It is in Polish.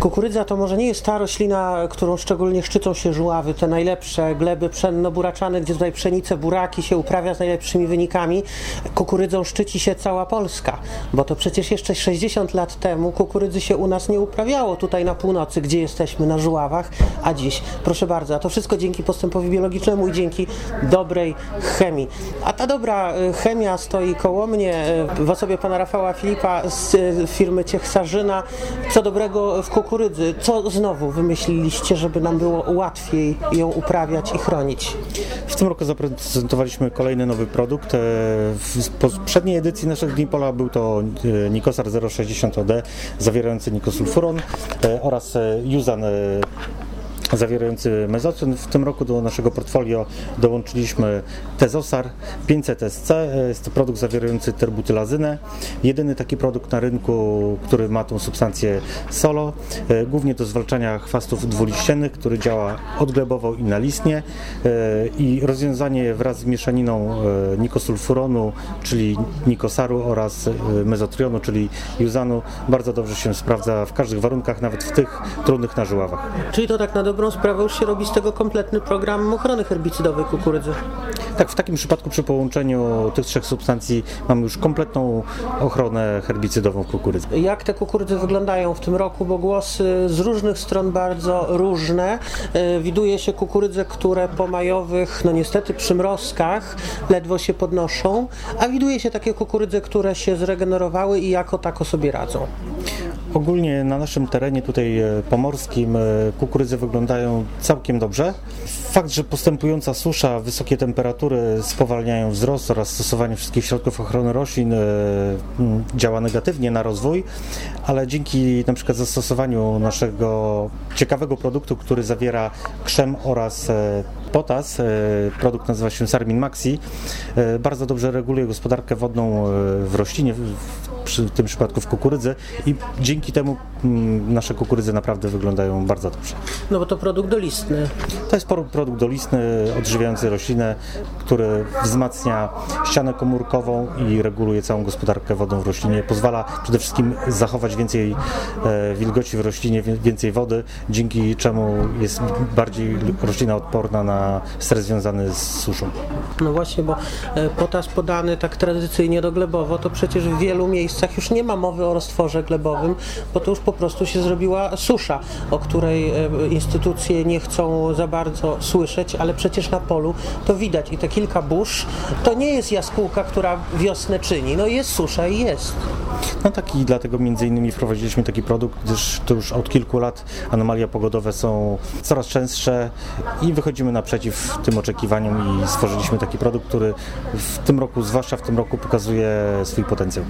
Kukurydza to może nie jest ta roślina, którą szczególnie szczycą się żuławy, te najlepsze gleby pszenno-buraczane, gdzie tutaj pszenice, buraki się uprawia z najlepszymi wynikami. Kukurydzą szczyci się cała Polska, bo to przecież jeszcze 60 lat temu kukurydzy się u nas nie uprawiało tutaj na północy, gdzie jesteśmy na żuławach, a dziś, proszę bardzo, a to wszystko dzięki postępowi biologicznemu i dzięki dobrej chemii. A ta dobra y, chemia stoi koło mnie y, w osobie pana Rafała Filipa z y, firmy Ciechsarzyna. Co dobrego w kukurydzy? Co znowu wymyśliliście, żeby nam było łatwiej ją uprawiać i chronić? W tym roku zaprezentowaliśmy kolejny nowy produkt. E, W poprzedniej edycji naszych Dni Pola był to e, Nikosar 060 OD zawierający nikosulfuron e, oraz Juzan zawierający mezocyn. W tym roku do naszego portfolio dołączyliśmy Tezosar 500 SC. Jest to produkt zawierający terbutylazynę. Jedyny taki produkt na rynku, który ma tą substancję solo, e, głównie do zwalczania chwastów dwuliściennych, który działa odglebowo i nalistnie e, i rozwiązanie wraz z mieszaniną e, nikosulfuronu, czyli nikosaru oraz mezotrionu, czyli juzanu bardzo dobrze się sprawdza w każdych warunkach, nawet w tych trudnych na żuławach. Czyli to tak na dobrą sprawę już się robi z tego kompletny program ochrony herbicydowej kukurydzy. Tak, w takim przypadku przy połączeniu tych trzech substancji mamy już kompletną ochronę herbicydową w kukurydzy. Jak te kukurydzy wyglądają w tym roku, bo głosy z różnych stron bardzo różne. E, Widuje się kukurydzę, które po majowych, no niestety przymrozkach ledwo się podnoszą, a widuje się takie kukurydze, które się zregenerowały i jako tako sobie radzą. Ogólnie na naszym terenie tutaj e, pomorskim e, kukurydzy wyglądają całkiem dobrze. Fakt, że postępująca susza, wysokie temperatury spowalniają wzrost oraz stosowanie wszystkich środków ochrony roślin e, działa negatywnie na rozwój, ale dzięki na przykład zastosowaniu naszego ciekawego produktu, który zawiera krzem oraz potas, e, produkt nazywa się Sarmin Maxi, e, bardzo dobrze reguluje gospodarkę wodną e, w roślinie, w- tym przypadku w kukurydzy i dzięki temu mm, nasze kukurydzy naprawdę wyglądają bardzo dobrze. No bo to produkt dolistny. To jest produkt dolistny, odżywiający roślinę, który wzmacnia ścianę komórkową i reguluje całą gospodarkę wodą w roślinie. Pozwala przede wszystkim zachować więcej wilgoci w roślinie, więcej wody, dzięki czemu jest bardziej roślina odporna na stres związany z suszą. No właśnie, bo e, potas podany tak tradycyjnie do glebowo, to przecież w wielu miejscach już nie ma mowy o roztworze glebowym, bo to już po prostu się zrobiła susza, o której e, instytucje nie chcą za bardzo słyszeć, ale przecież na polu to widać i te kilka burz to nie jest jaskółka, która wiosnę czyni, no jest susza i jest. No tak i dlatego między innymi wprowadziliśmy taki produkt, gdyż to już od kilku lat anomalia pogodowe są coraz częstsze i wychodzimy naprzeciw tym oczekiwaniom i stworzyliśmy taki produkt, który w tym roku, zwłaszcza w tym roku pokazuje swój potencjał.